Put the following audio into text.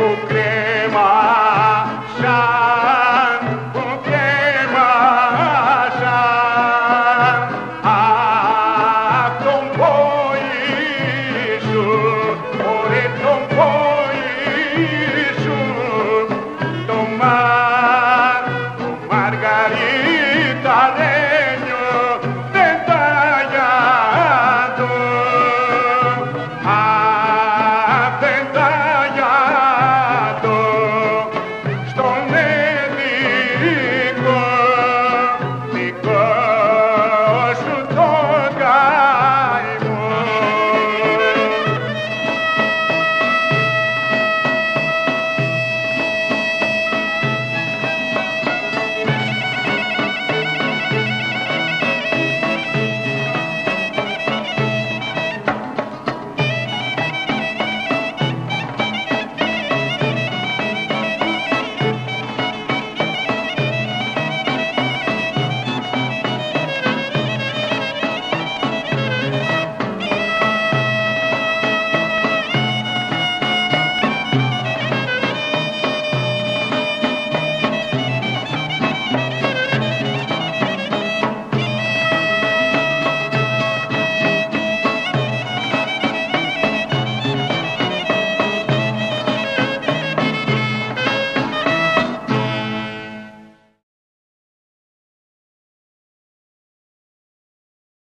hope